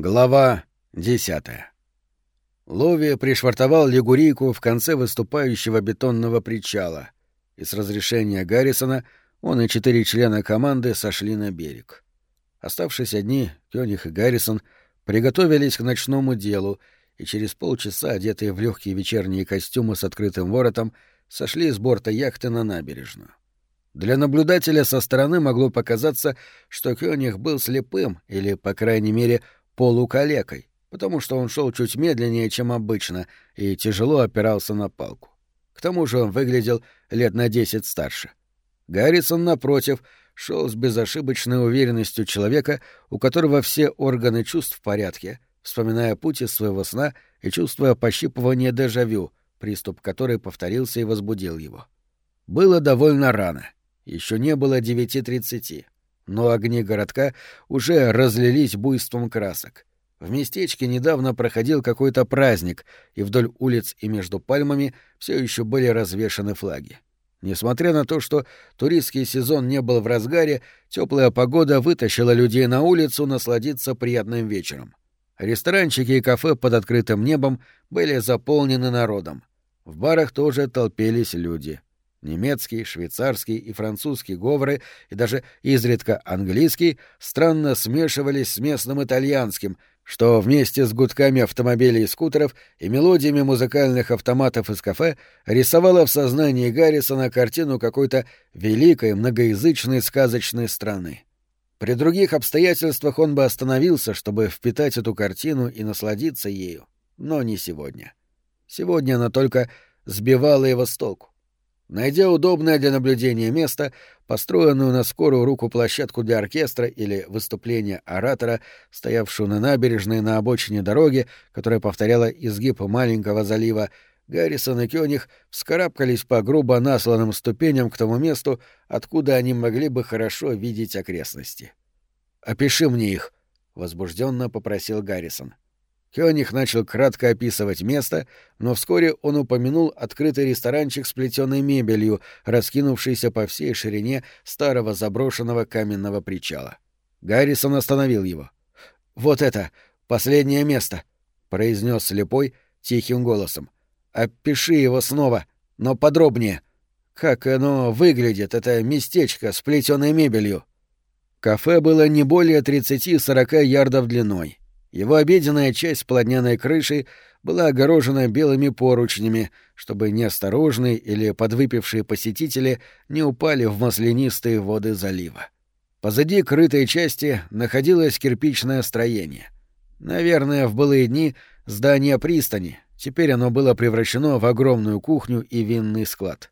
Глава десятая. Лови пришвартовал лигурийку в конце выступающего бетонного причала, и с разрешения Гаррисона он и четыре члена команды сошли на берег. Оставшись одни, Кёниг и Гаррисон приготовились к ночному делу и через полчаса, одетые в легкие вечерние костюмы с открытым воротом, сошли с борта яхты на набережную. Для наблюдателя со стороны могло показаться, что Кёниг был слепым или, по крайней мере, полукалекой, потому что он шел чуть медленнее, чем обычно, и тяжело опирался на палку. К тому же он выглядел лет на десять старше. Гаррисон, напротив, шел с безошибочной уверенностью человека, у которого все органы чувств в порядке, вспоминая путь из своего сна и чувствуя пощипывание дежавю, приступ который повторился и возбудил его. Было довольно рано. Еще не было девяти тридцати но огни городка уже разлились буйством красок. В местечке недавно проходил какой-то праздник, и вдоль улиц и между пальмами все еще были развешаны флаги. Несмотря на то, что туристский сезон не был в разгаре, теплая погода вытащила людей на улицу насладиться приятным вечером. Ресторанчики и кафе под открытым небом были заполнены народом. В барах тоже толпились люди — Немецкий, швейцарский и французский говоры и даже изредка английский странно смешивались с местным итальянским, что вместе с гудками автомобилей и скутеров и мелодиями музыкальных автоматов из кафе рисовало в сознании Гаррисона картину какой-то великой многоязычной сказочной страны. При других обстоятельствах он бы остановился, чтобы впитать эту картину и насладиться ею, но не сегодня. Сегодня она только сбивала его с толку. Найдя удобное для наблюдения место, построенную на скорую руку площадку для оркестра или выступления оратора, стоявшую на набережной на обочине дороги, которая повторяла изгиб маленького залива, Гаррисон и Кёниг вскарабкались по грубо насланным ступеням к тому месту, откуда они могли бы хорошо видеть окрестности. «Опиши мне их», — возбужденно попросил Гаррисон. — Кёниг начал кратко описывать место, но вскоре он упомянул открытый ресторанчик с плетеной мебелью, раскинувшийся по всей ширине старого заброшенного каменного причала. Гаррисон остановил его. «Вот это! Последнее место!» — произнес слепой тихим голосом. «Опиши его снова, но подробнее. Как оно выглядит, это местечко с плетеной мебелью?» Кафе было не более 30-40 ярдов длиной. Его обеденная часть с полотняной крышей была огорожена белыми поручнями, чтобы неосторожные или подвыпившие посетители не упали в маслянистые воды залива. Позади крытой части находилось кирпичное строение. Наверное, в былые дни здание пристани, теперь оно было превращено в огромную кухню и винный склад.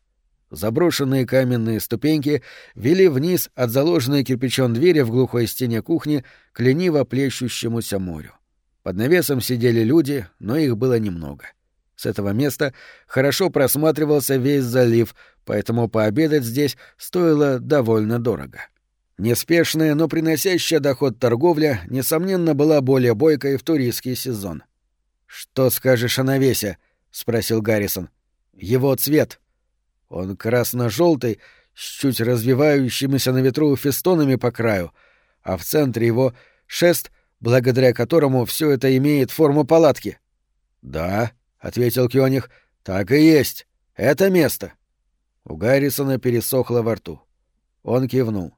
Заброшенные каменные ступеньки вели вниз от заложенной кирпичом двери в глухой стене кухни к лениво плещущемуся морю. Под навесом сидели люди, но их было немного. С этого места хорошо просматривался весь залив, поэтому пообедать здесь стоило довольно дорого. Неспешная, но приносящая доход торговля, несомненно, была более бойкой в туристский сезон. «Что скажешь о навесе?» — спросил Гаррисон. «Его цвет». Он красно-желтый, с чуть развивающимися на ветру фестонами по краю, а в центре его шест, благодаря которому все это имеет форму палатки. Да, ответил Кёниг, так и есть. Это место. У Гаррисона пересохло во рту. Он кивнул.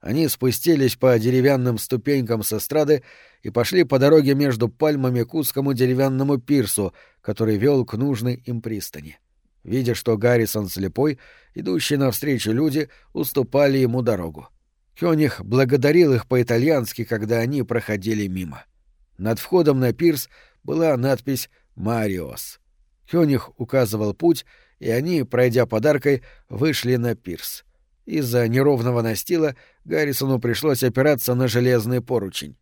Они спустились по деревянным ступенькам с эстрады и пошли по дороге между пальмами к узкому деревянному пирсу, который вел к нужной им пристани. Видя, что Гаррисон слепой, идущие навстречу люди уступали ему дорогу. Кёниг благодарил их по-итальянски, когда они проходили мимо. Над входом на пирс была надпись «Мариос». Кёниг указывал путь, и они, пройдя подаркой, вышли на пирс. Из-за неровного настила Гаррисону пришлось опираться на железный поручень.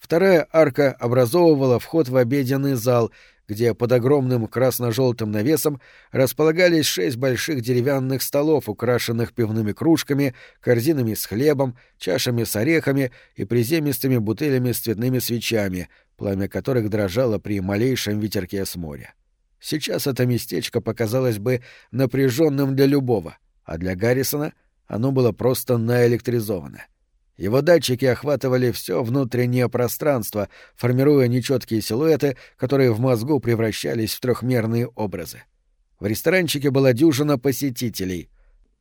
Вторая арка образовывала вход в обеденный зал, где под огромным красно-желтым навесом располагались шесть больших деревянных столов, украшенных пивными кружками, корзинами с хлебом, чашами с орехами и приземистыми бутылями с цветными свечами, пламя которых дрожало при малейшем ветерке с моря. Сейчас это местечко показалось бы напряженным для любого, а для Гаррисона оно было просто наэлектризовано. Его датчики охватывали все внутреннее пространство, формируя нечеткие силуэты, которые в мозгу превращались в трехмерные образы. В ресторанчике была дюжина посетителей.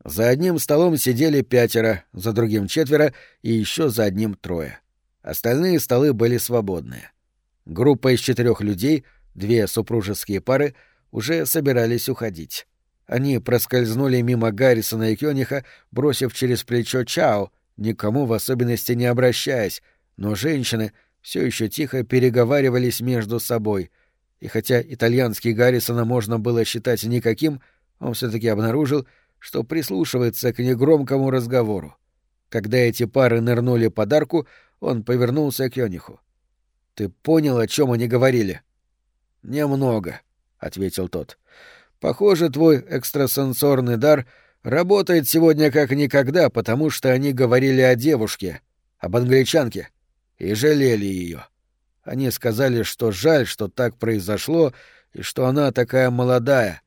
За одним столом сидели пятеро, за другим четверо и еще за одним трое. Остальные столы были свободные. Группа из четырех людей, две супружеские пары, уже собирались уходить. Они проскользнули мимо Гаррисона и Кёниха, бросив через плечо «Чао», никому в особенности не обращаясь, но женщины все еще тихо переговаривались между собой. И хотя итальянский Гаррисона можно было считать никаким, он все-таки обнаружил, что прислушивается к негромкому разговору. Когда эти пары нырнули под арку, он повернулся к Йониху. «Ты понял, о чем они говорили?» «Немного», — ответил тот. «Похоже, твой экстрасенсорный дар — Работает сегодня как никогда, потому что они говорили о девушке, об англичанке, и жалели ее. Они сказали, что жаль, что так произошло, и что она такая молодая,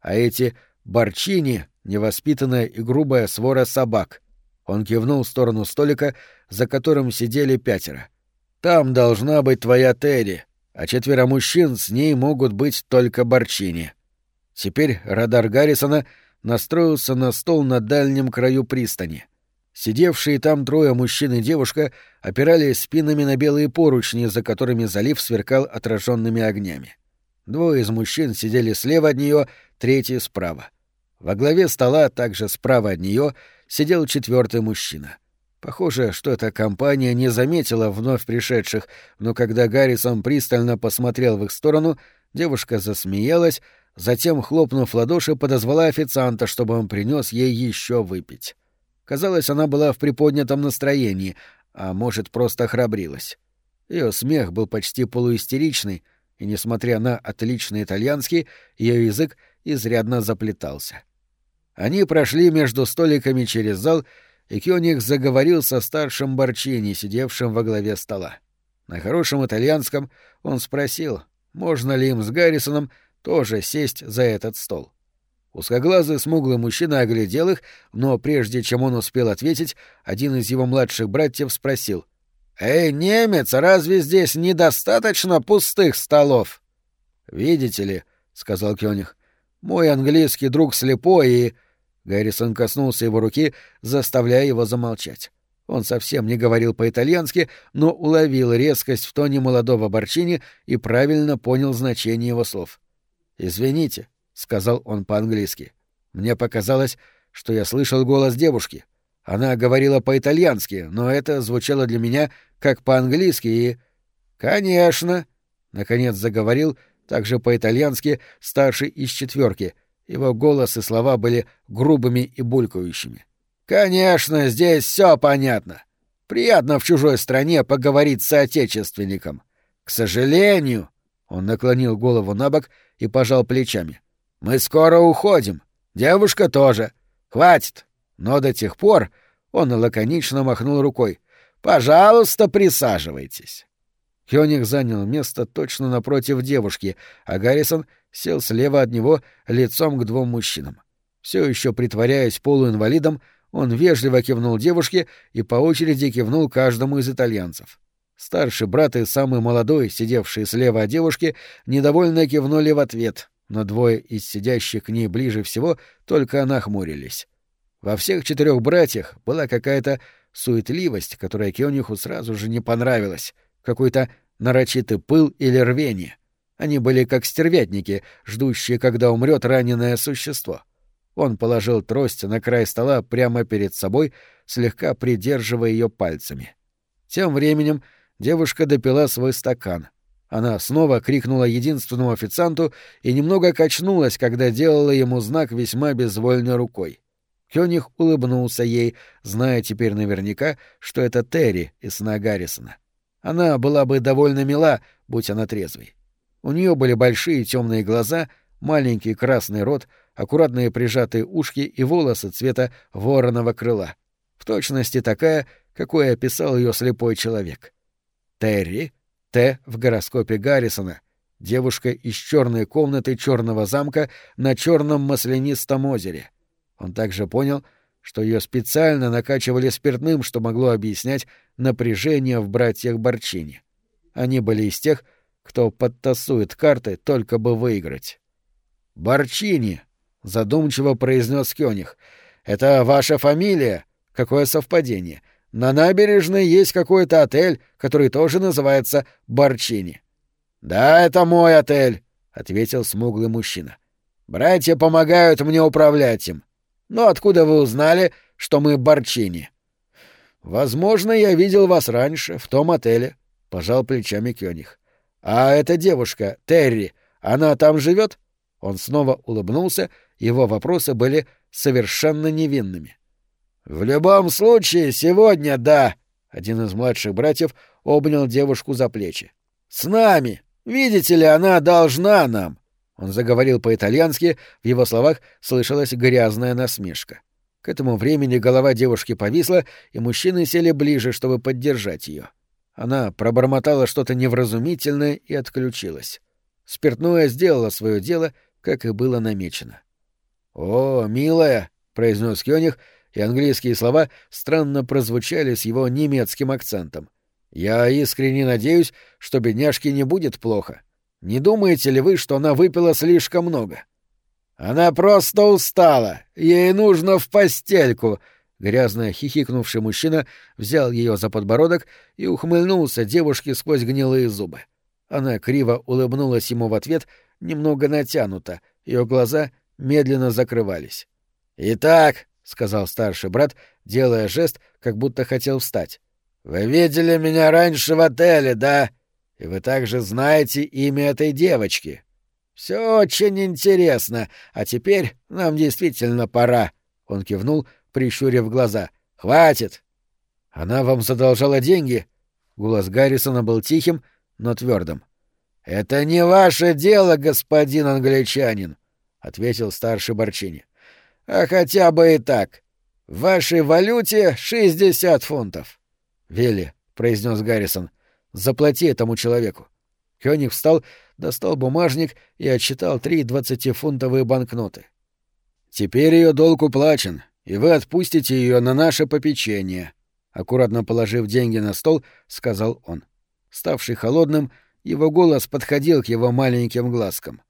а эти борчини — невоспитанная и грубая свора собак. Он кивнул в сторону столика, за которым сидели пятеро. «Там должна быть твоя Терри, а четверо мужчин с ней могут быть только борчини». Теперь радар Гаррисона — настроился на стол на дальнем краю пристани. Сидевшие там трое мужчин и девушка опирались спинами на белые поручни, за которыми залив сверкал отраженными огнями. Двое из мужчин сидели слева от нее, третий справа. Во главе стола, также справа от нее, сидел четвертый мужчина. Похоже, что эта компания не заметила вновь пришедших, но когда Гаррисон пристально посмотрел в их сторону, девушка засмеялась, Затем, хлопнув ладоши, подозвала официанта, чтобы он принес ей еще выпить. Казалось, она была в приподнятом настроении, а может, просто храбрилась. Ее смех был почти полуистеричный, и, несмотря на отличный итальянский, ее язык изрядно заплетался. Они прошли между столиками через зал, и Кёник заговорил со старшим Борчини, сидевшим во главе стола. На хорошем итальянском он спросил, можно ли им с Гаррисоном тоже сесть за этот стол. Узкоглазый смуглый мужчина оглядел их, но прежде чем он успел ответить, один из его младших братьев спросил. «Эй, немец, разве здесь недостаточно пустых столов?» «Видите ли», — сказал Кёниг, — «мой английский друг слепой и...» Гаррисон коснулся его руки, заставляя его замолчать. Он совсем не говорил по-итальянски, но уловил резкость в тоне молодого Борчини и правильно понял значение его слов. «Извините», — сказал он по-английски. «Мне показалось, что я слышал голос девушки. Она говорила по-итальянски, но это звучало для меня как по-английски и...» «Конечно», — наконец заговорил, также по-итальянски, старший из четверки. Его голос и слова были грубыми и булькающими. «Конечно, здесь все понятно. Приятно в чужой стране поговорить с соотечественником. К сожалению...» Он наклонил голову на бок и пожал плечами. «Мы скоро уходим. Девушка тоже. Хватит. Но до тех пор...» Он лаконично махнул рукой. «Пожалуйста, присаживайтесь». Хёник занял место точно напротив девушки, а Гаррисон сел слева от него лицом к двум мужчинам. Все еще притворяясь полуинвалидом, он вежливо кивнул девушке и по очереди кивнул каждому из итальянцев. Старший брат и самый молодой, сидевший слева от девушки, недовольно кивнули в ответ, но двое из сидящих к ней ближе всего только нахмурились. Во всех четырех братьях была какая-то суетливость, которая Кёниху сразу же не понравилась, какой-то нарочитый пыл или рвение. Они были как стервятники, ждущие, когда умрет раненое существо. Он положил трость на край стола прямо перед собой, слегка придерживая ее пальцами. Тем временем девушка допила свой стакан. Она снова крикнула единственному официанту и немного качнулась, когда делала ему знак весьма безвольной рукой. Кёниг улыбнулся ей, зная теперь наверняка, что это Терри из сна Гаррисона. Она была бы довольно мила, будь она трезвой. У нее были большие темные глаза, маленький красный рот, аккуратные прижатые ушки и волосы цвета вороного крыла. В точности такая, какой описал ее слепой человек. Терри, Т в гороскопе Гаррисона, девушка из черной комнаты черного замка на черном маслянистом озере. Он также понял, что ее специально накачивали спиртным, что могло объяснять напряжение в братьях Борчини. Они были из тех, кто подтасует карты, только бы выиграть. «Борчини», — задумчиво произнес Кёниг, — «это ваша фамилия? Какое совпадение. На набережной есть какой-то отель, который тоже называется Борчини». «Да, это мой отель», — ответил смуглый мужчина. «Братья помогают мне управлять им. Но откуда вы узнали, что мы Борчини?» «Возможно, я видел вас раньше, в том отеле», — пожал плечами Кёниг. «А эта девушка, Терри, она там живет? Он снова улыбнулся, его вопросы были совершенно невинными. «В любом случае, сегодня да!» — один из младших братьев обнял девушку за плечи. «С нами! Видите ли, она должна нам!» Он заговорил по-итальянски, в его словах слышалась грязная насмешка. К этому времени голова девушки повисла, и мужчины сели ближе, чтобы поддержать ее. Она пробормотала что-то невразумительное и отключилась. Спиртное сделало свое дело, как и было намечено. «О, милая!» — произнес Кёниг, и английские слова странно прозвучали с его немецким акцентом. «Я искренне надеюсь, что бедняжке не будет плохо. Не думаете ли вы, что она выпила слишком много?» «Она просто устала. Ей нужно в постельку», Грязно хихикнувший мужчина взял ее за подбородок и ухмыльнулся девушке сквозь гнилые зубы. Она криво улыбнулась ему в ответ, немного натянуто, ее глаза медленно закрывались. «Итак», — сказал старший брат, делая жест, как будто хотел встать, — «вы видели меня раньше в отеле, да? И вы также знаете имя этой девочки. Все очень интересно, а теперь нам действительно пора». Он кивнул, прищурив глаза. «Хватит!» «Она вам задолжала деньги?» Голос Гаррисона был тихим, но твердым. «Это не ваше дело, господин англичанин», — ответил старший Борчини. «А хотя бы и так. В вашей валюте шестьдесят фунтов». «Вилли», — произнес Гаррисон, — «заплати этому человеку». Кёниг встал, достал бумажник и отсчитал три двадцатифунтовые банкноты. «Теперь ее долг уплачен, и вы отпустите ее на наше попечение», — аккуратно положив деньги на стол, сказал он. Ставший холодным, его голос подходил к его маленьким глазкам.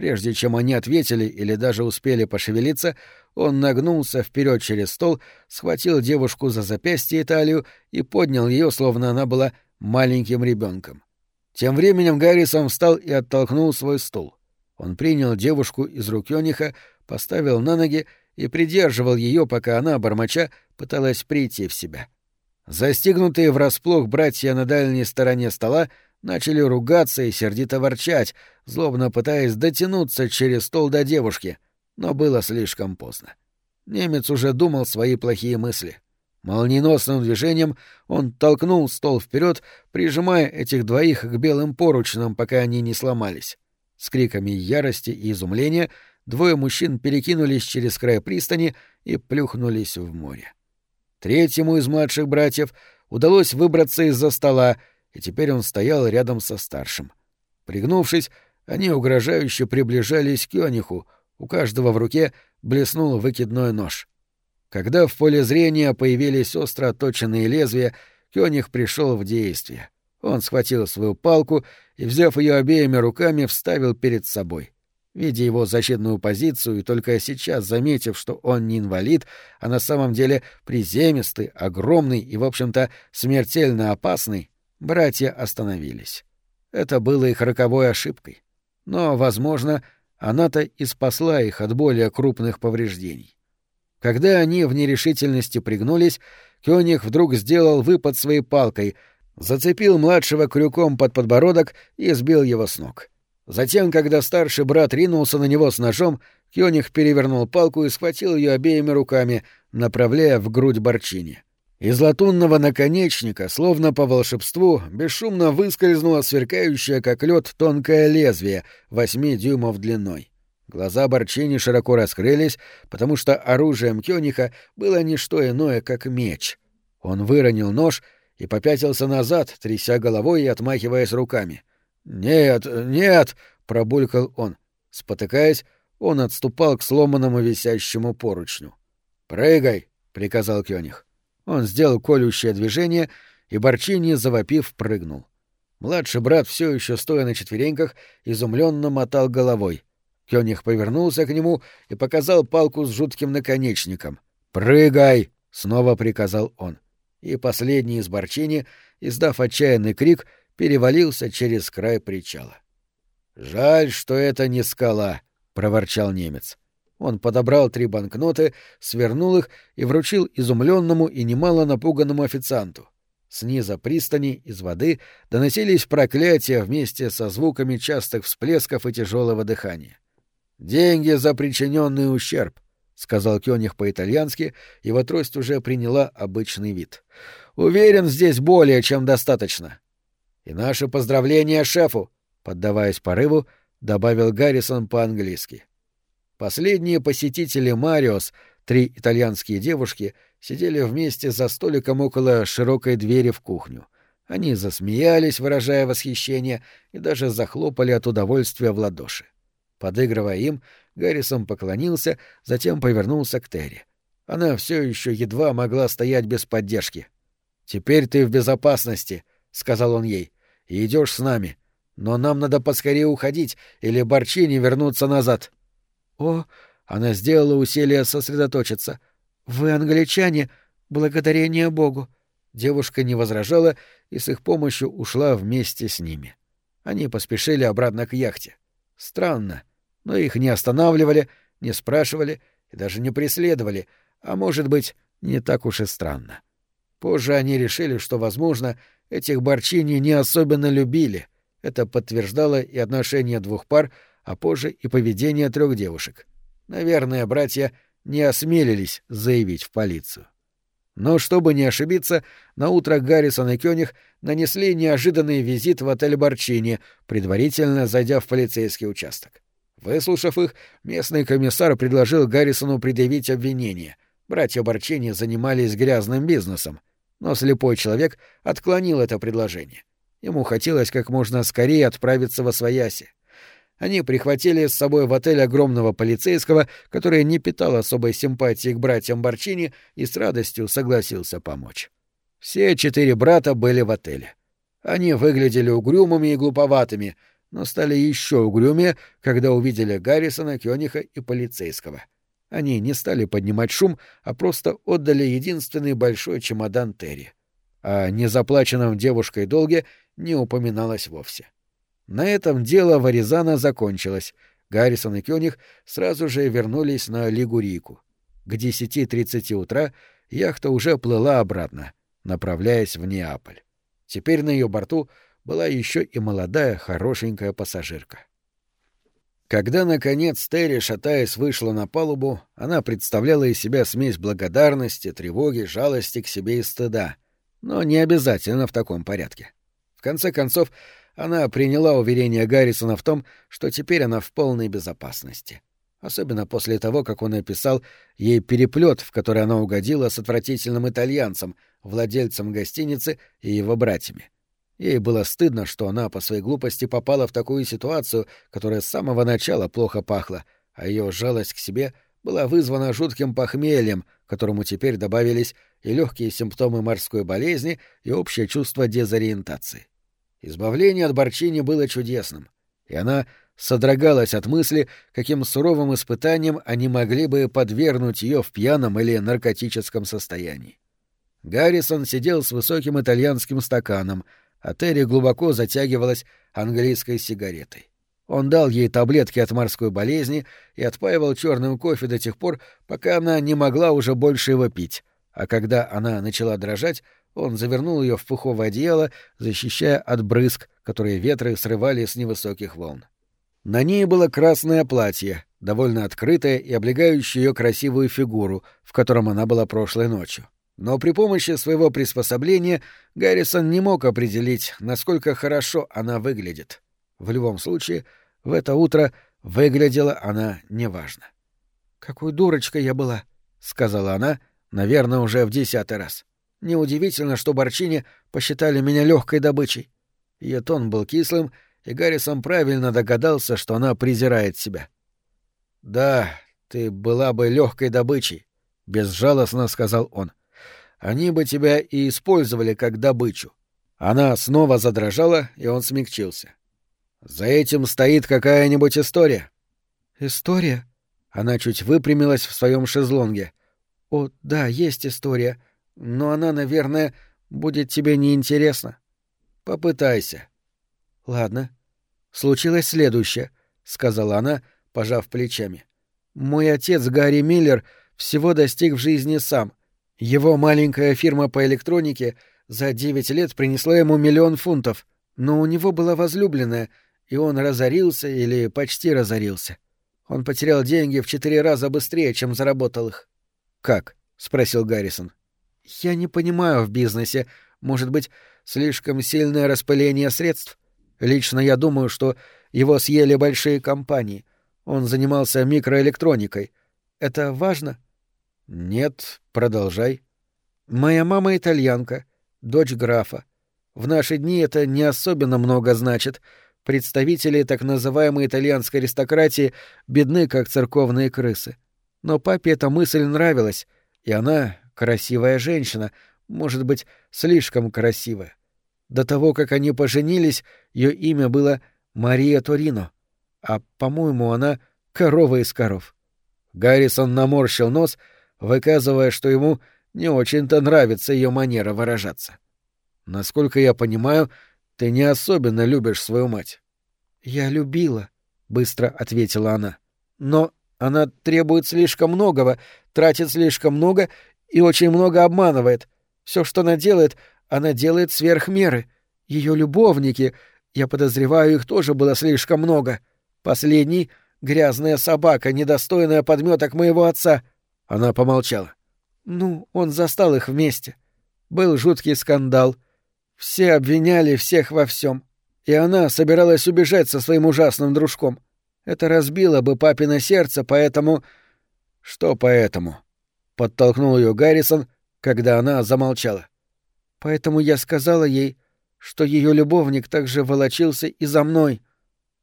Прежде чем они ответили или даже успели пошевелиться, он нагнулся вперед через стол, схватил девушку за запястье и талию и поднял ее, словно она была маленьким ребенком. Тем временем Гаррисон встал и оттолкнул свой стул. Он принял девушку из рук Йониха, поставил на ноги и придерживал ее, пока она, бормоча, пыталась прийти в себя. Застигнутые врасплох братья на дальней стороне стола начали ругаться и сердито ворчать, злобно пытаясь дотянуться через стол до девушки, но было слишком поздно. Немец уже думал свои плохие мысли. Молниеносным движением он толкнул стол вперед, прижимая этих двоих к белым поручням, пока они не сломались. С криками ярости и изумления — двое мужчин перекинулись через край пристани и плюхнулись в море. Третьему из младших братьев удалось выбраться из-за стола, и теперь он стоял рядом со старшим. Пригнувшись, они угрожающе приближались к Йониху, у каждого в руке блеснул выкидной нож. Когда в поле зрения появились остро отточенные лезвия, Кёниг пришел в действие. Он схватил свою палку и, взяв ее обеими руками, вставил перед собой. Видя его защитную позицию и только сейчас заметив, что он не инвалид, а на самом деле приземистый, огромный и, в общем-то, смертельно опасный, братья остановились. Это было их роковой ошибкой. Но, возможно, она-то и спасла их от более крупных повреждений. Когда они в нерешительности пригнулись, Кёниг вдруг сделал выпад своей палкой, зацепил младшего крюком под подбородок и сбил его с ног. Затем, когда старший брат ринулся на него с ножом, Кёниг перевернул палку и схватил ее обеими руками, направляя в грудь Борчини. Из латунного наконечника, словно по волшебству, бесшумно выскользнуло сверкающее, как лед, тонкое лезвие, восьми дюймов длиной. Глаза Борчини широко раскрылись, потому что оружием Кёниха было не что иное, как меч. Он выронил нож и попятился назад, тряся головой и отмахиваясь руками. «Нет, нет!» — пробулькал он. Спотыкаясь, он отступал к сломанному висящему поручню. «Прыгай!» —— приказал Кёниг. Он сделал колющее движение, и Борчини, завопив, прыгнул. Младший брат, все еще стоя на четвереньках, изумленно мотал головой. Кёниг повернулся к нему и показал палку с жутким наконечником. «Прыгай!» — снова приказал он. И последний из Борчини, издав отчаянный крик, перевалился через край причала. «Жаль, что это не скала», — проворчал немец. Он подобрал три банкноты, свернул их и вручил изумленному и немало напуганному официанту. Снизу пристани, из воды, доносились проклятия вместе со звуками частых всплесков и тяжелого дыхания. «Деньги за причиненный ущерб», — сказал Кёниг по-итальянски, его трость уже приняла обычный вид. «Уверен, здесь более чем достаточно. И наше поздравление шефу», — поддаваясь порыву, добавил Гаррисон по-английски. Последние посетители Мариос, три итальянские девушки, сидели вместе за столиком около широкой двери в кухню. Они засмеялись, выражая восхищение, и даже захлопали от удовольствия в ладоши. Подыгрывая им, Гаррисон поклонился, затем повернулся к Терри. Она все еще едва могла стоять без поддержки. «Теперь ты в безопасности», — сказал он ей, — «и идешь с нами. Но нам надо поскорее уходить, или Борчини вернуться назад». «О!» — она сделала усилие сосредоточиться. «Вы англичане, благодарение Богу!» Девушка не возражала и с их помощью ушла вместе с ними. Они поспешили обратно к яхте. Странно, но их не останавливали, не спрашивали и даже не преследовали, а, может быть, не так уж и странно. Позже они решили, что, возможно, этих Борчини не особенно любили. Это подтверждало и отношение двух пар — а позже и поведение трех девушек. Наверное, братья не осмелились заявить в полицию. Но чтобы не ошибиться, на утро Гаррисон и Кёниг нанесли неожиданный визит в отель Борчини, предварительно зайдя в полицейский участок. Выслушав их, местный комиссар предложил Гаррисону предъявить обвинение. Братья Борчини занимались грязным бизнесом, но слепой человек отклонил это предложение. Ему хотелось как можно скорее отправиться во свояси. Они прихватили с собой в отель огромного полицейского, который не питал особой симпатии к братьям Борчини и с радостью согласился помочь. Все четыре брата были в отеле. Они выглядели угрюмыми и глуповатыми, но стали еще угрюмее, когда увидели Гаррисона, Кёниха и полицейского. Они не стали поднимать шум, а просто отдали единственный большой чемодан Терри. О незаплаченном девушкой долге не упоминалось вовсе. — на этом дело Варизана закончилось. Гаррисон и Кёниг сразу же вернулись на Лигурийку. К 10.30 утра яхта уже плыла обратно, направляясь в Неаполь. Теперь на ее борту была еще и молодая, хорошенькая пассажирка. Когда, наконец, Терри, шатаясь, вышла на палубу, она представляла из себя смесь благодарности, тревоги, жалости к себе и стыда. Но не обязательно в таком порядке. В конце концов, она приняла уверение Гаррисона в том, что теперь она в полной безопасности. Особенно после того, как он описал ей переплет, в который она угодила с отвратительным итальянцем, владельцем гостиницы и его братьями. Ей было стыдно, что она по своей глупости попала в такую ситуацию, которая с самого начала плохо пахла, а ее жалость к себе была вызвана жутким похмельем, которому теперь добавились и легкие симптомы морской болезни, и общее чувство дезориентации. Избавление от Борчини было чудесным, и она содрогалась от мысли, каким суровым испытанием они могли бы подвергнуть ее в пьяном или наркотическом состоянии. Гаррисон сидел с высоким итальянским стаканом, а Терри глубоко затягивалась английской сигаретой. Он дал ей таблетки от морской болезни и отпаивал черным кофе до тех пор, пока она не могла уже больше его пить, а когда она начала дрожать, он завернул ее в пуховое одеяло, защищая от брызг, которые ветры срывали с невысоких волн. На ней было красное платье, довольно открытое и облегающее ее красивую фигуру, в котором она была прошлой ночью. Но при помощи своего приспособления Гаррисон не мог определить, насколько хорошо она выглядит. В любом случае, в это утро выглядела она неважно. «Какой дурочкой я была», — сказала она, наверное, уже в десятый раз. Неудивительно, что Борчини посчитали меня легкой добычей. Ее тон был кислым, и Гаррисон правильно догадался, что она презирает себя. «Да, ты была бы легкой добычей», — безжалостно сказал он. Они бы тебя и использовали как добычу. Она снова задрожала, и он смягчился. За этим стоит какая-нибудь история. История? Она чуть выпрямилась в своем шезлонге. О, да, есть история, но она, наверное, будет тебе неинтересна. Попытайся. Ладно. Случилось следующее, сказала она, пожав плечами. Мой отец Гарри Миллер всего достиг в жизни сам. Его маленькая фирма по электронике за девять лет принесла ему миллион фунтов, но у него была возлюбленная, и он разорился или почти разорился. Он потерял деньги в четыре раза быстрее, чем заработал их. «Как?» — спросил Гаррисон. «Я не понимаю в бизнесе. Может быть, слишком сильное распыление средств? Лично я думаю, что его съели большие компании. Он занимался микроэлектроникой. Это важно? Нет, продолжай. Моя мама итальянка, дочь графа. В наши дни это не особенно много значит. Представители так называемой итальянской аристократии бедны, как церковные крысы. Но папе эта мысль нравилась, и она, красивая женщина, может быть, слишком красивая. До того, как они поженились, ее имя было Мария Торино, а, по-моему, она корова из коров. Гаррисон наморщил нос, выказывая, что ему не очень-то нравится ее манера выражаться. Насколько я понимаю, ты не особенно любишь свою мать. Я любила, быстро ответила она. Но она требует слишком многого, тратит слишком много и очень много обманывает. Все, что она делает, она делает сверх меры. Ее любовники, я подозреваю, их тоже было слишком много. Последний — грязная собака, недостойная подметок моего отца. Она помолчала. Ну, он застал их вместе. Был жуткий скандал. Все обвиняли всех во всем. И она собиралась убежать со своим ужасным дружком. Это разбило бы папино сердце, поэтому... Что поэтому? Подтолкнул ее Гаррисон, когда она замолчала. Поэтому я сказала ей, что ее любовник также волочился и за мной.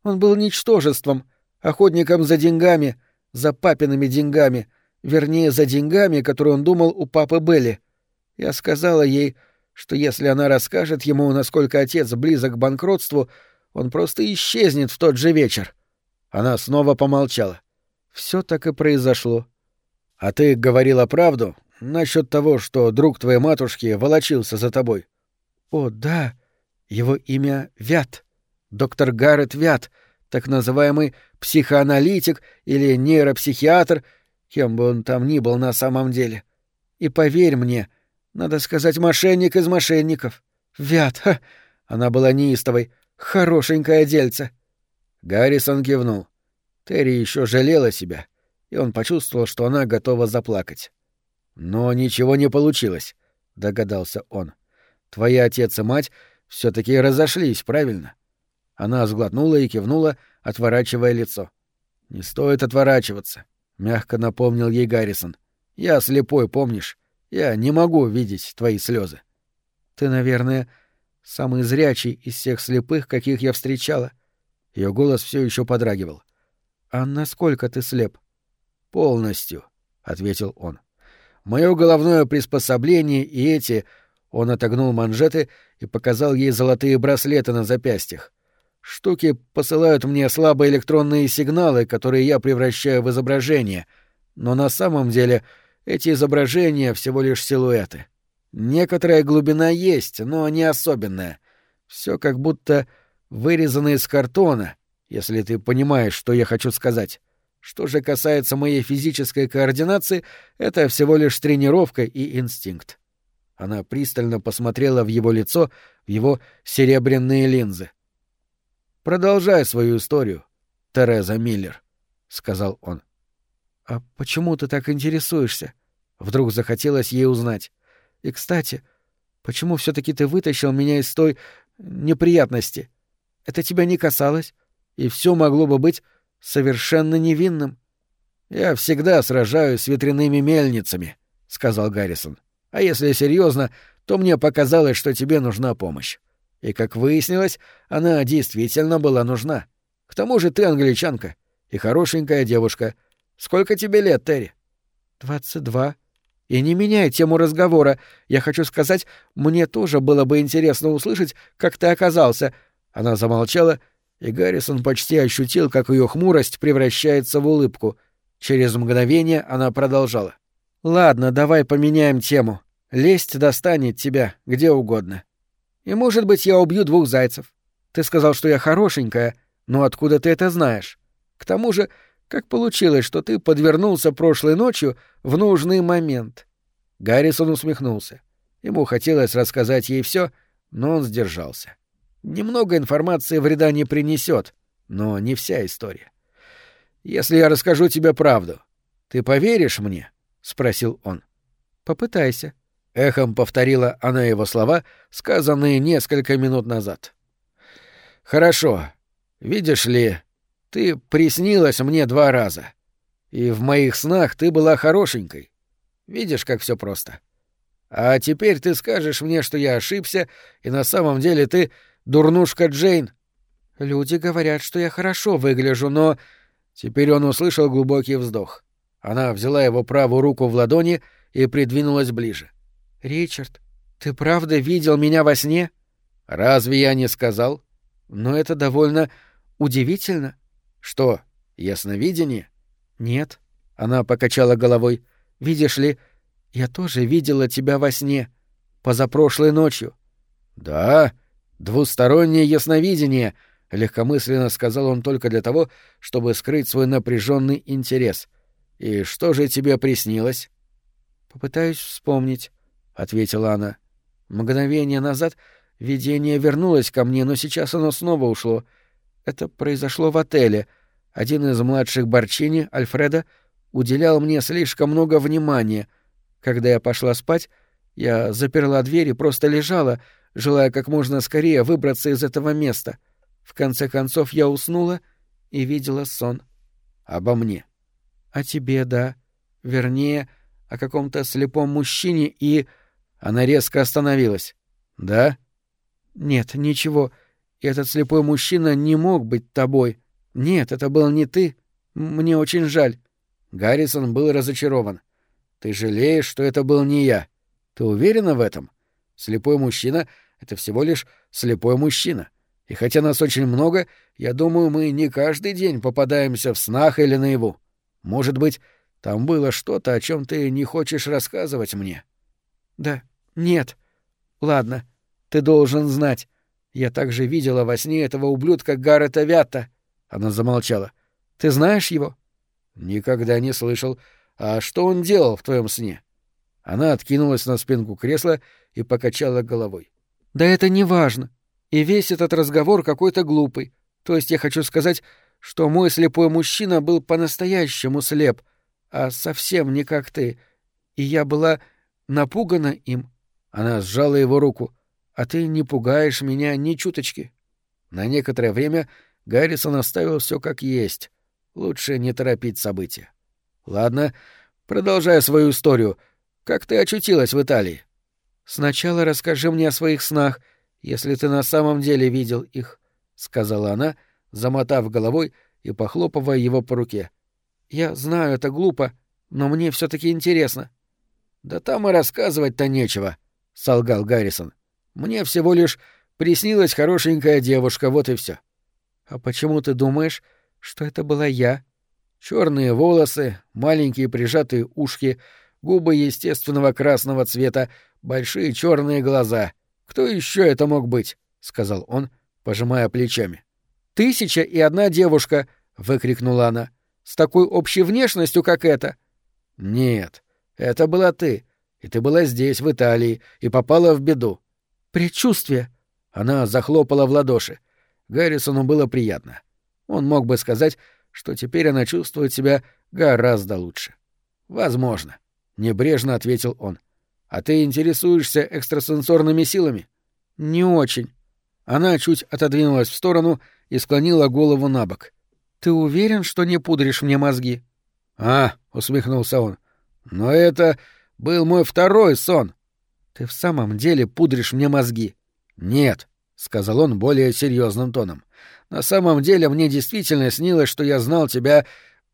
Он был ничтожеством, охотником за деньгами, за папиными деньгами, вернее, за деньгами, которые он думал у папы Белли. Я сказала ей, что если она расскажет ему, насколько отец близок к банкротству, он просто исчезнет в тот же вечер. Она снова помолчала. Все так и произошло. — А ты говорила правду насчет того, что друг твоей матушки волочился за тобой? — О, да. Его имя Вят. Доктор Гаррет Вят, так называемый психоаналитик или нейропсихиатр, кем бы он там ни был на самом деле. И поверь мне, надо сказать, мошенник из мошенников. Вят, ха! Она была неистовой. Хорошенькое дельце. Гаррисон кивнул. Терри еще жалела себя, и он почувствовал, что она готова заплакать. Но ничего не получилось, догадался он. Твои отец и мать все таки разошлись, правильно? Она сглотнула и кивнула, отворачивая лицо. Не стоит отворачиваться, мягко напомнил ей Гаррисон. Я слепой, помнишь? Я не могу видеть твои слезы. Ты, наверное, самый зрячий из всех слепых, каких я встречала. Ее голос все еще подрагивал. А насколько ты слеп? Полностью, ответил он. Мое головное приспособление и эти он отогнул манжеты и показал ей золотые браслеты на запястьях. Штуки посылают мне слабые электронные сигналы, которые я превращаю в изображения, но на самом деле эти изображения всего лишь силуэты. Некоторая глубина есть, но не особенная. Все как будто вырезано из картона, если ты понимаешь, что я хочу сказать. Что же касается моей физической координации, это всего лишь тренировка и инстинкт. Она пристально посмотрела в его лицо, в его серебряные линзы. «Продолжай свою историю, Тереза Миллер», — сказал он. «А почему ты так интересуешься?» Вдруг захотелось ей узнать. «И, кстати, почему все таки ты вытащил меня из той неприятности? Это тебя не касалось, и все могло бы быть совершенно невинным». «Я всегда сражаюсь с ветряными мельницами», — сказал Гаррисон. А если серьезно, то мне показалось, что тебе нужна помощь. И, как выяснилось, она действительно была нужна. К тому же ты англичанка и хорошенькая девушка. Сколько тебе лет, Терри? Двадцать два, И не меняй тему разговора. Я хочу сказать, мне тоже было бы интересно услышать, как ты оказался. Она замолчала, и Гаррисон почти ощутил, как ее хмурость превращается в улыбку. Через мгновение она продолжала. Ладно, давай поменяем тему. Лесть достанет тебя где угодно. И, может быть, я убью двух зайцев. Ты сказал, что я хорошенькая, но откуда ты это знаешь? К тому же, как получилось, что ты подвернулся прошлой ночью в нужный момент? Гаррисон усмехнулся. Ему хотелось рассказать ей все, но он сдержался. Немного информации вреда не принесет, но не вся история. Если я расскажу тебе правду, ты поверишь мне? спросил он. Попытайся. Эхом повторила она его слова, сказанные несколько минут назад. Хорошо. Видишь ли, ты приснилась мне два раза. И в моих снах ты была хорошенькой. Видишь, как все просто. А теперь ты скажешь мне, что я ошибся, и на самом деле ты дурнушка Джейн. Люди говорят, что я хорошо выгляжу, но... Теперь он услышал глубокий вздох. Она взяла его правую руку в ладони и придвинулась ближе. «Ричард, ты правда видел меня во сне?» «Разве я не сказал?» «Но это довольно удивительно». «Что, ясновидение?» «Нет». Она покачала головой. «Видишь ли, я тоже видела тебя во сне. Позапрошлой ночью». «Да, двустороннее ясновидение», — легкомысленно сказал он только для того, чтобы скрыть свой напряженный интерес. «И что же тебе приснилось?» «Попытаюсь вспомнить», — ответила она. «Мгновение назад видение вернулось ко мне, но сейчас оно снова ушло. Это произошло в отеле. Один из младших Борчини, Альфреда, уделял мне слишком много внимания. Когда я пошла спать, я заперла дверь и просто лежала, желая как можно скорее выбраться из этого места. В конце концов я уснула и видела сон. Обо мне. О тебе, да. Вернее, о каком-то слепом мужчине и... Она резко остановилась. Да? Нет, ничего. Этот слепой мужчина не мог быть тобой. Нет, это был не ты. Мне очень жаль. Гаррисон был разочарован. Ты жалеешь, что это был не я. Ты уверена в этом? Слепой мужчина — это всего лишь слепой мужчина. И хотя нас очень много, я думаю, мы не каждый день попадаемся в снах или наяву. Может быть, там было что-то, о чем ты не хочешь рассказывать мне? Да, нет. Ладно, ты должен знать. Я также видела во сне этого ублюдка Гаррета Вятта. Она замолчала. Ты знаешь его? Никогда не слышал. А что он делал в твоем сне? Она откинулась на спинку кресла и покачала головой. Да это не важно. И весь этот разговор какой-то глупый. То есть я хочу сказать, что мой слепой мужчина был по-настоящему слеп, а совсем не как ты. И я была напугана им. Она сжала его руку. А ты не пугаешь меня ни чуточки. На некоторое время Гаррисон оставил все как есть. Лучше не торопить события. Ладно, продолжай свою историю. Как ты очутилась в Италии? Сначала расскажи мне о своих снах, если ты на самом деле видел их, сказала она, замотав головой и похлопывая его по руке. Я знаю, это глупо, но мне все таки интересно. Да там и рассказывать-то нечего, солгал Гаррисон. Мне всего лишь приснилась хорошенькая девушка, вот и все. А почему ты думаешь, что это была я? Черные волосы, маленькие прижатые ушки, губы естественного красного цвета, большие черные глаза. Кто еще это мог быть? сказал он, пожимая плечами. Тысяча и одна девушка, выкрикнула она. С такой общей внешностью, как эта. Нет, это была ты. И ты была здесь, в Италии, и попала в беду. Предчувствие. Она захлопала в ладоши. Гаррисону было приятно. Он мог бы сказать, что теперь она чувствует себя гораздо лучше. Возможно, небрежно ответил он. А ты интересуешься экстрасенсорными силами? Не очень. Она чуть отодвинулась в сторону и склонила голову на бок. Ты уверен, что не пудришь мне мозги? А, усмехнулся он. Но это был мой второй сон. Ты в самом деле пудришь мне мозги? Нет, сказал он более серьезным тоном. На самом деле мне действительно снилось, что я знал тебя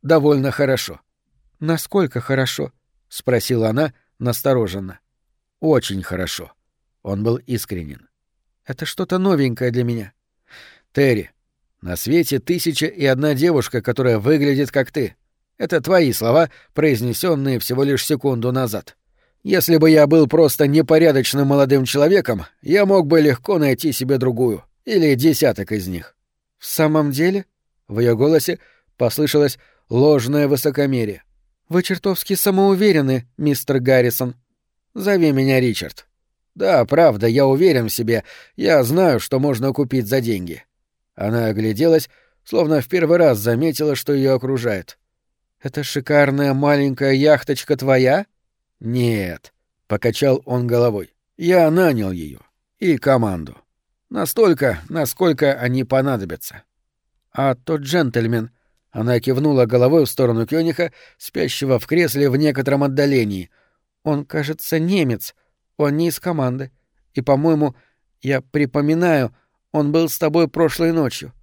довольно хорошо. Насколько хорошо? спросила она, настороженно. Очень хорошо. Он был искренен. Это что-то новенькое для меня. Терри, на свете тысяча и одна девушка, которая выглядит как ты. Это твои слова, произнесенные всего лишь секунду назад. Если бы я был просто непорядочным молодым человеком, я мог бы легко найти себе другую, или десяток из них. В самом деле? В ее голосе послышалось ложное высокомерие. Вы чертовски самоуверены, мистер Гаррисон. Зови меня Ричард. Да, правда, я уверен в себе. Я знаю, что можно купить за деньги. Она огляделась, словно в первый раз заметила, что ее окружает. «Эта шикарная маленькая яхточка твоя?» «Нет», — покачал он головой. «Я нанял ее и команду. Настолько, насколько они понадобятся». «А тот джентльмен...» Она кивнула головой в сторону Кёниха, спящего в кресле в некотором отдалении. «Он, кажется, немец. Он не из команды. И, по-моему, я припоминаю, он был с тобой прошлой ночью.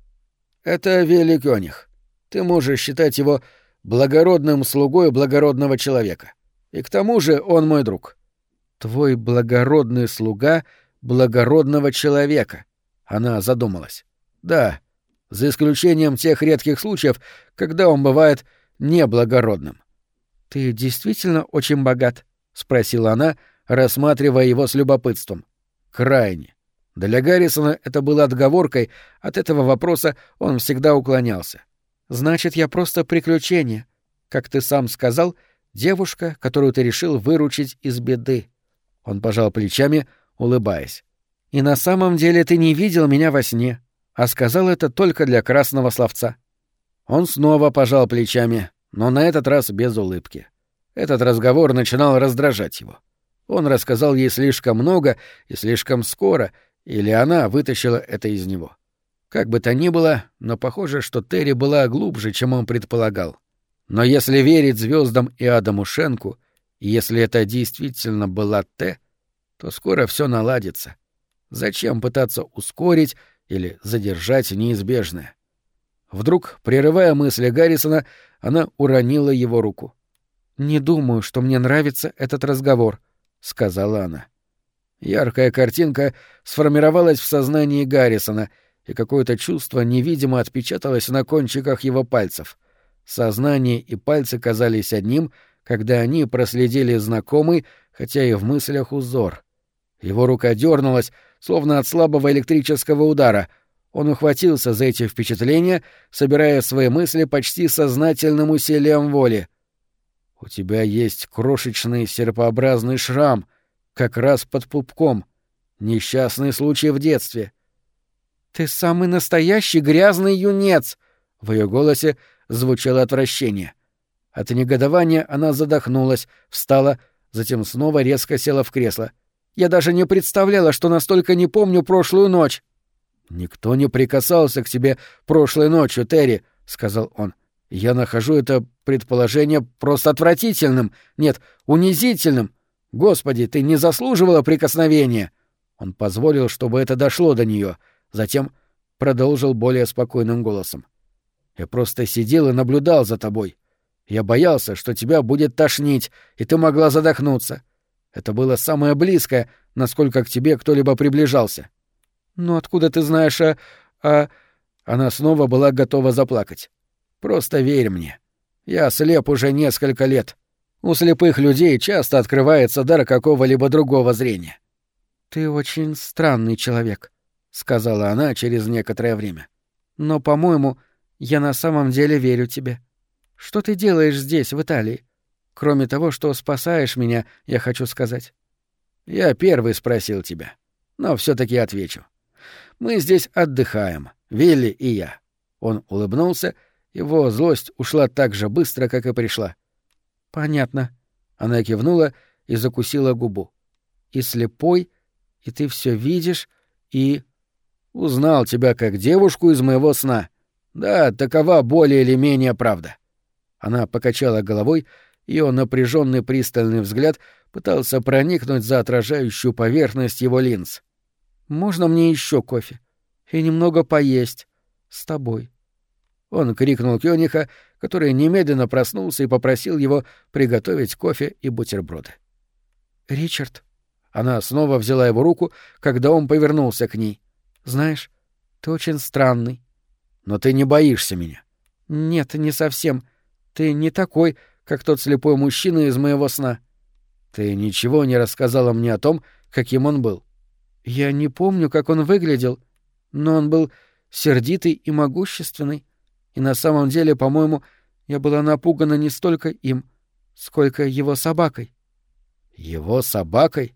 Это Вели Кёниг. Ты можешь считать его благородным слугой благородного человека. И к тому же он мой друг. Твой благородный слуга благородного человека. Она задумалась. Да, за исключением тех редких случаев, когда он бывает неблагородным. Ты действительно очень богат? Спросила она, рассматривая его с любопытством. Крайне. Для Гаррисона это было отговоркой, от этого вопроса он всегда уклонялся. «Значит, я просто приключение. Как ты сам сказал, девушка, которую ты решил выручить из беды». Он пожал плечами, улыбаясь. «И на самом деле ты не видел меня во сне, а сказал это только для красного словца». Он снова пожал плечами, но на этот раз без улыбки. Этот разговор начинал раздражать его. Он рассказал ей слишком много и слишком скоро, или она вытащила это из него. Как бы то ни было, но похоже, что Терри была глубже, чем он предполагал. Но если верить звездам и Адаму Шенку, если это действительно была Т, то скоро все наладится. Зачем пытаться ускорить или задержать неизбежное? Вдруг, прерывая мысли Гаррисона, она уронила его руку. «Не думаю, что мне нравится этот разговор», — сказала она. Яркая картинка сформировалась в сознании Гаррисона, и какое-то чувство невидимо отпечаталось на кончиках его пальцев. Сознание и пальцы казались одним, когда они проследили знакомый, хотя и в мыслях узор. Его рука дернулась, словно от слабого электрического удара. Он ухватился за эти впечатления, собирая свои мысли почти сознательным усилием воли. «У тебя есть крошечный серпообразный шрам», как раз под пупком. Несчастный случай в детстве. «Ты самый настоящий грязный юнец!» В ее голосе звучало отвращение. От негодования она задохнулась, встала, затем снова резко села в кресло. «Я даже не представляла, что настолько не помню прошлую ночь!» «Никто не прикасался к тебе прошлой ночью, Терри», — сказал он. «Я нахожу это предположение просто отвратительным, нет, унизительным. Господи, ты не заслуживала прикосновения. Он позволил, чтобы это дошло до нее, затем продолжил более спокойным голосом. Я просто сидел и наблюдал за тобой. Я боялся, что тебя будет тошнить, и ты могла задохнуться. Это было самое близкое, насколько к тебе кто-либо приближался. Ну откуда ты знаешь о... о... Она снова была готова заплакать. Просто верь мне. Я слеп уже несколько лет. У слепых людей часто открывается дар какого-либо другого зрения. «Ты очень странный человек», — сказала она через некоторое время. «Но, по-моему, я на самом деле верю тебе. Что ты делаешь здесь, в Италии? Кроме того, что спасаешь меня, я хочу сказать». «Я первый спросил тебя, но все таки отвечу. Мы здесь отдыхаем, Вилли и я». Он улыбнулся, его злость ушла так же быстро, как и пришла. Понятно. Она кивнула и закусила губу. И слепой, и ты все видишь, и... Узнал тебя как девушку из моего сна. Да, такова более или менее правда. Она покачала головой, ее напряженный пристальный взгляд пытался проникнуть за отражающую поверхность его линз. «Можно мне еще кофе? И немного поесть. С тобой». Он крикнул Кёниха, который немедленно проснулся и попросил его приготовить кофе и бутерброды. Ричард. Она снова взяла его руку, когда он повернулся к ней. Знаешь, ты очень странный. Но ты не боишься меня. Нет, не совсем. Ты не такой, как тот слепой мужчина из моего сна. Ты ничего не рассказала мне о том, каким он был. Я не помню, как он выглядел, но он был сердитый и могущественный. И на самом деле, по-моему, я была напугана не столько им, сколько его собакой. Его собакой?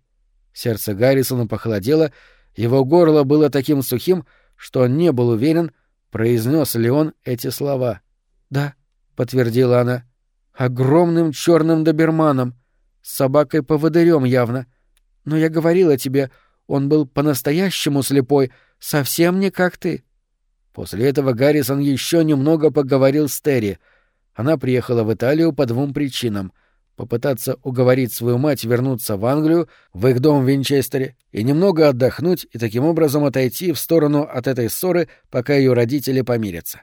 Сердце Гаррисона похолодело, его горло было таким сухим, что он не был уверен, произнес ли он эти слова. Да, подтвердила она. Огромным черным доберманом, с собакой-поводырем явно. Но я говорила тебе, он был по-настоящему слепой, совсем не как ты. После этого Гаррисон еще немного поговорил с Терри. Она приехала в Италию по двум причинам — попытаться уговорить свою мать вернуться в Англию, в их дом в Винчестере, и немного отдохнуть и таким образом отойти в сторону от этой ссоры, пока ее родители помирятся.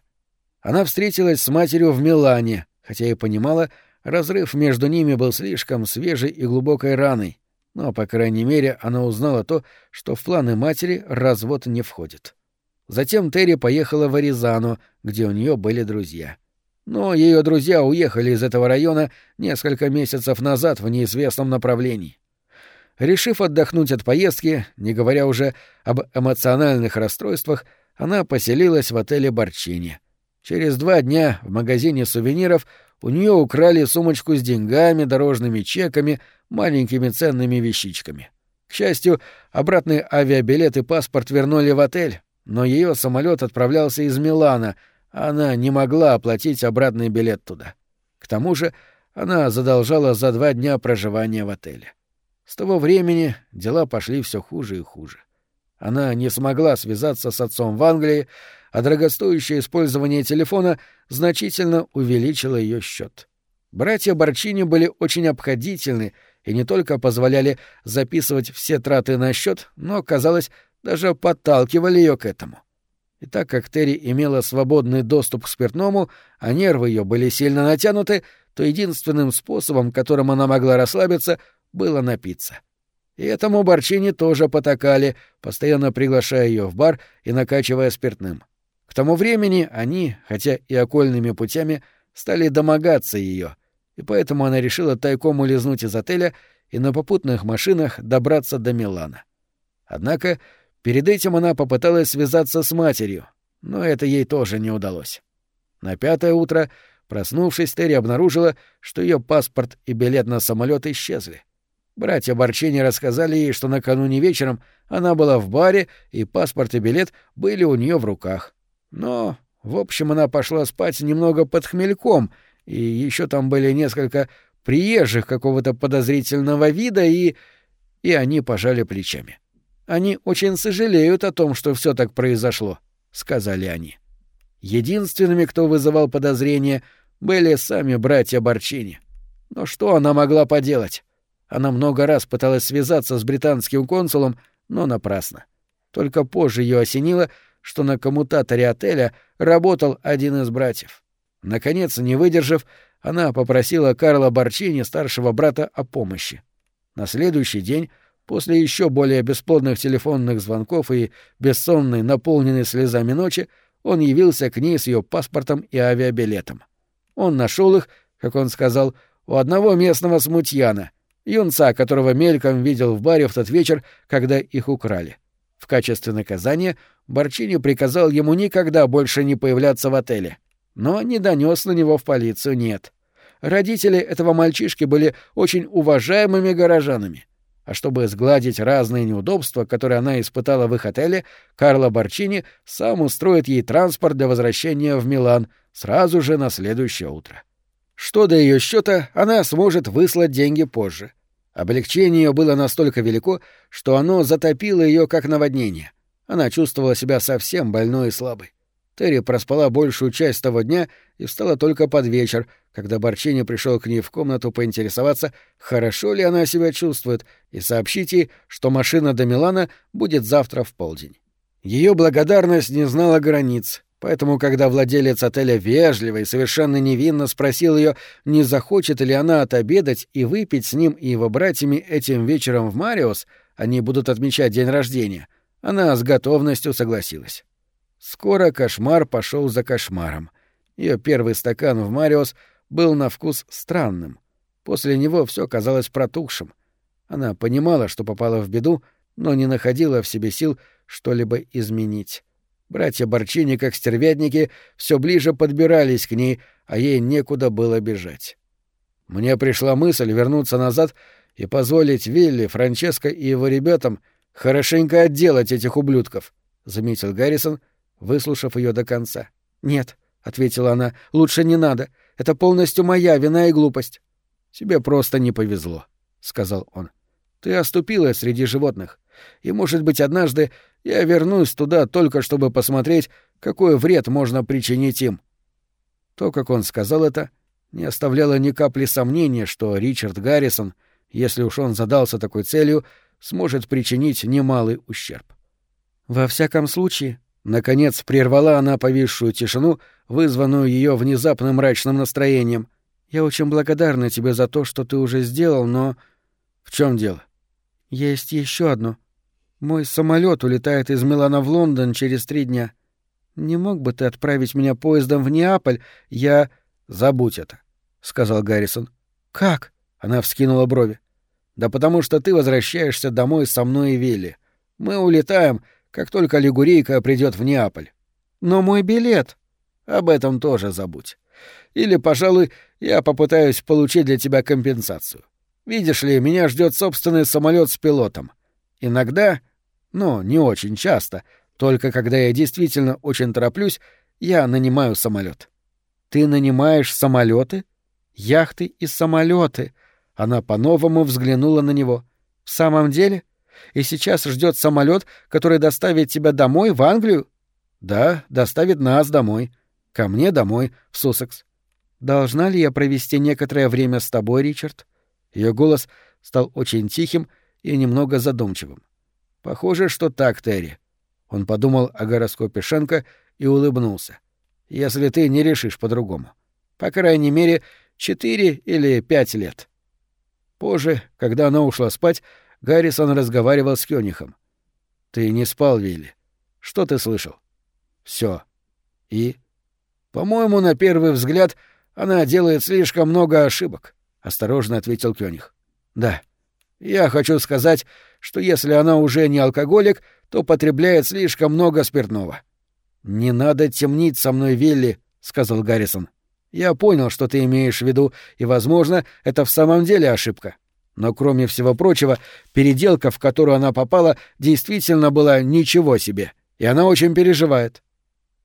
Она встретилась с матерью в Милане, хотя и понимала, разрыв между ними был слишком свежей и глубокой раной, но, по крайней мере, она узнала то, что в планы матери развод не входит. Затем Терри поехала в Аризану, где у нее были друзья. Но ее друзья уехали из этого района несколько месяцев назад в неизвестном направлении. Решив отдохнуть от поездки, не говоря уже об эмоциональных расстройствах, она поселилась в отеле Борчини. Через два дня в магазине сувениров у нее украли сумочку с деньгами, дорожными чеками, маленькими ценными вещичками. К счастью, обратный авиабилет и паспорт вернули в отель, но ее самолет отправлялся из Милана, а она не могла оплатить обратный билет туда. К тому же она задолжала за два дня проживания в отеле. С того времени дела пошли все хуже и хуже. Она не смогла связаться с отцом в Англии, а дорогостоящее использование телефона значительно увеличило ее счет. Братья Борчини были очень обходительны и не только позволяли записывать все траты на счет, но, казалось, даже подталкивали ее к этому. И так как Терри имела свободный доступ к спиртному, а нервы ее были сильно натянуты, то единственным способом, которым она могла расслабиться, было напиться. И этому Борчини тоже потакали, постоянно приглашая ее в бар и накачивая спиртным. К тому времени они, хотя и окольными путями, стали домогаться ее, и поэтому она решила тайком улизнуть из отеля и на попутных машинах добраться до Милана. Однако перед этим она попыталась связаться с матерью, но это ей тоже не удалось. На пятое утро, проснувшись, Терри обнаружила, что ее паспорт и билет на самолет исчезли. Братья Борчини рассказали ей, что накануне вечером она была в баре, и паспорт и билет были у нее в руках. Но, в общем, она пошла спать немного под хмельком, и еще там были несколько приезжих какого-то подозрительного вида, и... и они пожали плечами. Они очень сожалеют о том, что все так произошло, — сказали они. Единственными, кто вызывал подозрения, были сами братья Борчини. Но что она могла поделать? Она много раз пыталась связаться с британским консулом, но напрасно. Только позже ее осенило, что на коммутаторе отеля работал один из братьев. Наконец, не выдержав, она попросила Карла Борчини, старшего брата, о помощи. На следующий день, после еще более бесплодных телефонных звонков и бессонной, наполненной слезами ночи, он явился к ней с ее паспортом и авиабилетом. Он нашел их, как он сказал, у одного местного смутьяна, юнца, которого мельком видел в баре в тот вечер, когда их украли. В качестве наказания Борчини приказал ему никогда больше не появляться в отеле. Но не донес на него в полицию, нет. Родители этого мальчишки были очень уважаемыми горожанами. А чтобы сгладить разные неудобства, которые она испытала в их отеле, Карло Борчини сам устроит ей транспорт для возвращения в Милан сразу же на следующее утро. Что до ее счета, она сможет выслать деньги позже. Облегчение ее было настолько велико, что оно затопило ее как наводнение. Она чувствовала себя совсем больной и слабой. Терри проспала большую часть того дня и встала только под вечер, когда Борчини пришел к ней в комнату поинтересоваться, хорошо ли она себя чувствует, и сообщить ей, что машина до Милана будет завтра в полдень. Ее благодарность не знала границ, Поэтому, когда владелец отеля вежливо и совершенно невинно спросил ее, не захочет ли она отобедать и выпить с ним и его братьями этим вечером в Мариус, они будут отмечать день рождения, она с готовностью согласилась. Скоро кошмар пошел за кошмаром. Ее первый стакан в Мариус был на вкус странным. После него все казалось протухшим. Она понимала, что попала в беду, но не находила в себе сил что-либо изменить. Братья Борчини, как стервятники, все ближе подбирались к ней, а ей некуда было бежать. Мне пришла мысль вернуться назад и позволить Вилли, Франческо и его ребятам хорошенько отделать этих ублюдков, — заметил Гаррисон, выслушав ее до конца. — Нет, — ответила она, — лучше не надо. Это полностью моя вина и глупость. — Тебе просто не повезло, — сказал он. — Ты оступилась среди животных, и, может быть, однажды я вернусь туда только чтобы посмотреть, какой вред можно причинить им. То, как он сказал это, не оставляло ни капли сомнения, что Ричард Гаррисон, если уж он задался такой целью, сможет причинить немалый ущерб. Во всяком случае, наконец прервала она повисшую тишину, вызванную ее внезапным мрачным настроением. Я очень благодарна тебе за то, что ты уже сделал, но в чем дело? Есть еще одно. Мой самолет улетает из Милана в Лондон через три дня. Не мог бы ты отправить меня поездом в Неаполь? Я... Забудь это, сказал Гаррисон. Как? Она вскинула брови. Да потому что ты возвращаешься домой со мной и Вилли. Мы улетаем, как только Лигурейка придет в Неаполь. Но мой билет... Об этом тоже забудь. Или, пожалуй, я попытаюсь получить для тебя компенсацию. Видишь ли, меня ждет собственный самолет с пилотом. Иногда но не очень часто, только когда я действительно очень тороплюсь, я нанимаю самолет. Ты нанимаешь самолеты? Яхты и самолеты. Она по-новому взглянула на него. В самом деле? И сейчас ждет самолет, который доставит тебя домой, в Англию? Да, доставит нас домой. Ко мне домой, в Суссекс. Должна ли я провести некоторое время с тобой, Ричард? Ее голос стал очень тихим и немного задумчивым. Похоже, что так, Терри. Он подумал о гороскопе Шенка и улыбнулся. Если ты не решишь по-другому. По крайней мере, четыре или пять лет. Позже, когда она ушла спать, Гаррисон разговаривал с Кёнихом. Ты не спал, Вилли. Что ты слышал? Все. И? По-моему, на первый взгляд, она делает слишком много ошибок, осторожно ответил Кёних. Да. Я хочу сказать, что если она уже не алкоголик, то потребляет слишком много спиртного. «Не надо темнить со мной, Вилли», — сказал Гаррисон. «Я понял, что ты имеешь в виду, и, возможно, это в самом деле ошибка. Но, кроме всего прочего, переделка, в которую она попала, действительно была ничего себе, и она очень переживает».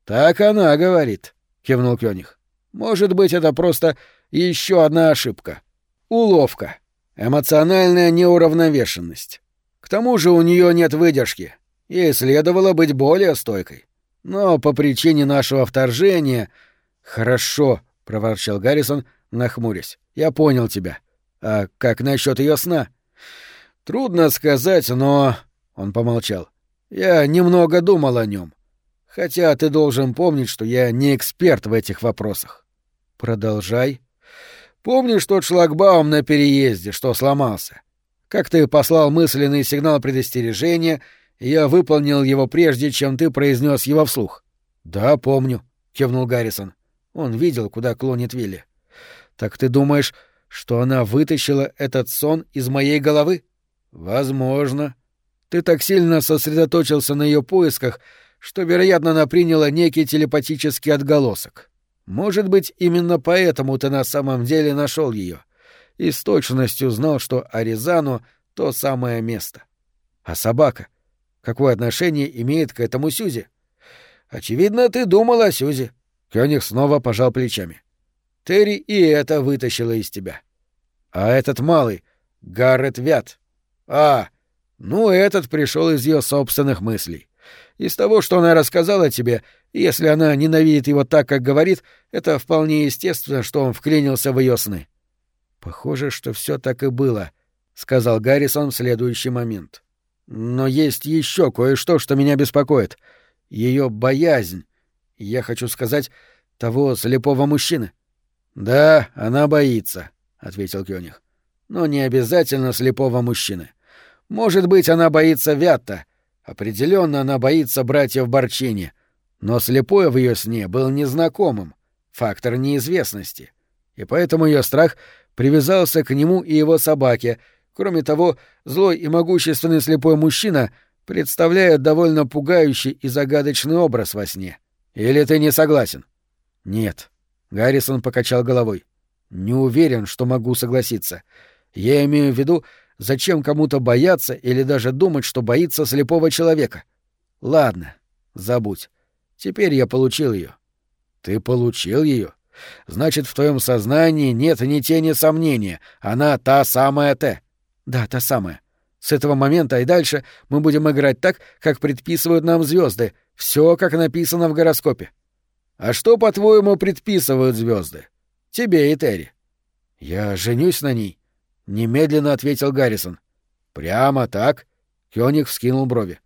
«Так она говорит», — кивнул Кёниг. «Может быть, это просто еще одна ошибка. Уловка. Эмоциональная неуравновешенность. К тому же у нее нет выдержки. Ей следовало быть более стойкой. Но по причине нашего вторжения... Хорошо, проворчал Гаррисон, нахмурясь. Я понял тебя. А как насчет ее сна? Трудно сказать, но... Он помолчал. Я немного думал о нем. Хотя ты должен помнить, что я не эксперт в этих вопросах. Продолжай. Помнишь тот шлагбаум на переезде, что сломался? Как ты послал мысленный сигнал предостережения, и я выполнил его прежде, чем ты произнес его вслух. Да, помню, кивнул Гаррисон. Он видел, куда клонит Вилли. Так ты думаешь, что она вытащила этот сон из моей головы? Возможно. Ты так сильно сосредоточился на ее поисках, что, вероятно, она приняла некий телепатический отголосок. Может быть, именно поэтому ты на самом деле нашел ее и с точностью знал, что Аризану — то самое место. А собака? Какое отношение имеет к этому Сюзи? Очевидно, ты думал о Сюзи. Кёниг снова пожал плечами. Терри и это вытащила из тебя. А этот малый, Гаррет Вят. А, ну этот пришел из ее собственных мыслей. Из того, что она рассказала тебе, если она ненавидит его так, как говорит, это вполне естественно, что он вклинился в ее сны. Похоже, что все так и было, сказал Гаррисон в следующий момент. Но есть еще кое-что, что меня беспокоит. Ее боязнь Я хочу сказать, того слепого мужчины. Да, она боится, ответил Кёниг. Но не обязательно слепого мужчины. Может быть, она боится Вятта. Определенно она боится братьев Борчини. Но слепой в ее сне был незнакомым, фактор неизвестности. И поэтому ее страх привязался к нему и его собаке. Кроме того, злой и могущественный слепой мужчина представляет довольно пугающий и загадочный образ во сне. Или ты не согласен? Нет. Гаррисон покачал головой. Не уверен, что могу согласиться. Я имею в виду, зачем кому-то бояться или даже думать, что боится слепого человека. Ладно, забудь. Теперь я получил ее. Ты получил ее? Значит, в твоем сознании нет ни тени сомнения. Она та самая Т. Да, та самая. С этого момента и дальше мы будем играть так, как предписывают нам звезды. Все, как написано в гороскопе. А что, по-твоему, предписывают звезды? Тебе и Терри. Я женюсь на ней, немедленно ответил Гаррисон. Прямо так? Кёник вскинул брови.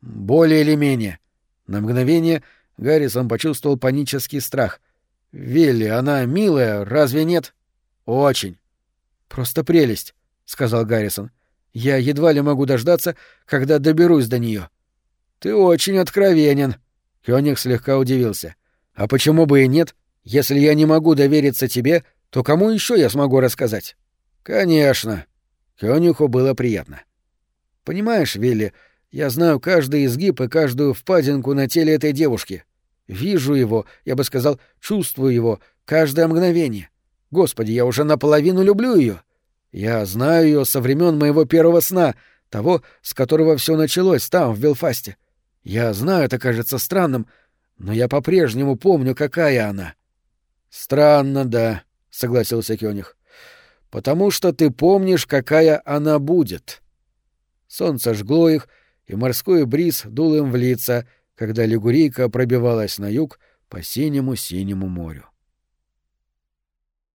Более или менее. На мгновение Гаррисон почувствовал панический страх. «Вилли, она милая, разве нет?» «Очень». «Просто прелесть», — сказал Гаррисон. «Я едва ли могу дождаться, когда доберусь до нее. «Ты очень откровенен», — Кёниг слегка удивился. «А почему бы и нет? Если я не могу довериться тебе, то кому еще я смогу рассказать?» «Конечно». Кёнигу было приятно. «Понимаешь, Вилли, я знаю каждый изгиб и каждую впадинку на теле этой девушки. Вижу его, я бы сказал, чувствую его, каждое мгновение. Господи, я уже наполовину люблю ее. Я знаю ее со времен моего первого сна, того, с которого все началось там, в Белфасте. Я знаю, это кажется странным, но я по-прежнему помню, какая она. Странно, да, согласился Кёниг. Потому что ты помнишь, какая она будет. Солнце жгло их, и морской бриз дул им в лица, когда лигурийка пробивалась на юг по синему-синему морю.